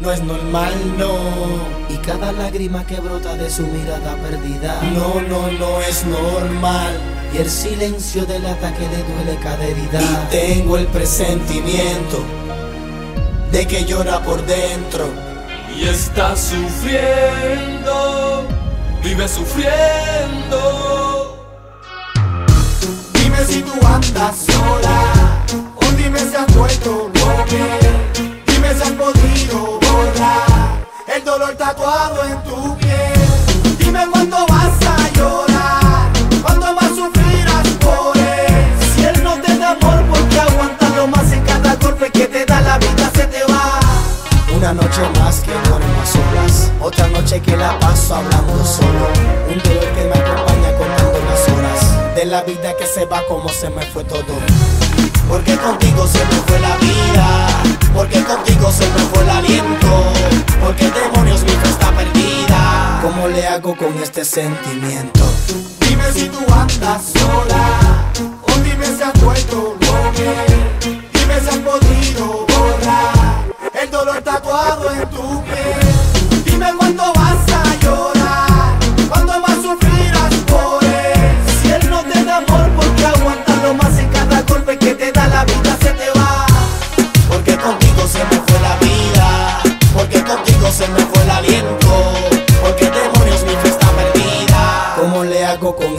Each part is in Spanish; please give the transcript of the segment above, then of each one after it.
no es normal, no. Y cada lágrima que brota de su mirada perdida, no, no, no es normal. Y el silencio del ataque le duele cada herida. Y tengo el presentimiento de que llora por dentro. Y está sufriendo, vive sufriendo. Dime si tú andas sola, o dime si has vuelto Noche más que duermo a solas, otra noche que la paso hablando solo. Un dolor que me acompaña contando las horas de la vida que se va como se me fue todo. Porque contigo se me fue la vida, porque contigo se me fue el aliento, porque demonios mi fe está perdida. ¿Cómo le hago con este sentimiento? Dime si tú andas sola, o dime si has vuelto loca,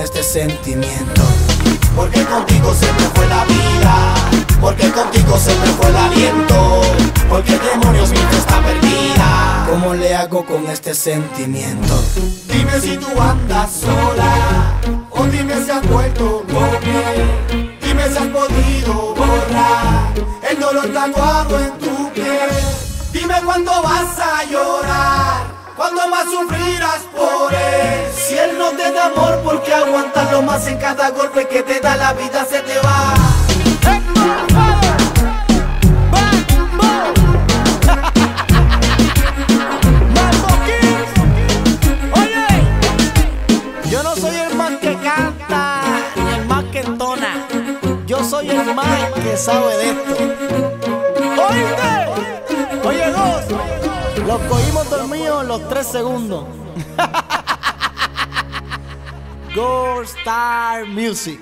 este sentimiento? Porque contigo se me fue la vida, porque contigo se me fue el aliento, porque demonios mi fe está perdida. ¿Cómo le hago con este sentimiento? Dime si tú andas sola, o dime si has vuelto loca. Dime si has podido borrar el dolor tatuado en tu piel. Dime cuándo vas a llorar, cuándo más sufrirás por él. Si él no te da amor, porque aguantarlo más en cada golpe que te da la vida se te va. Yo no soy el más que canta, ni el más que entona. Yo soy el más que sabe de esto. Los tres segundos. Gold Star Music.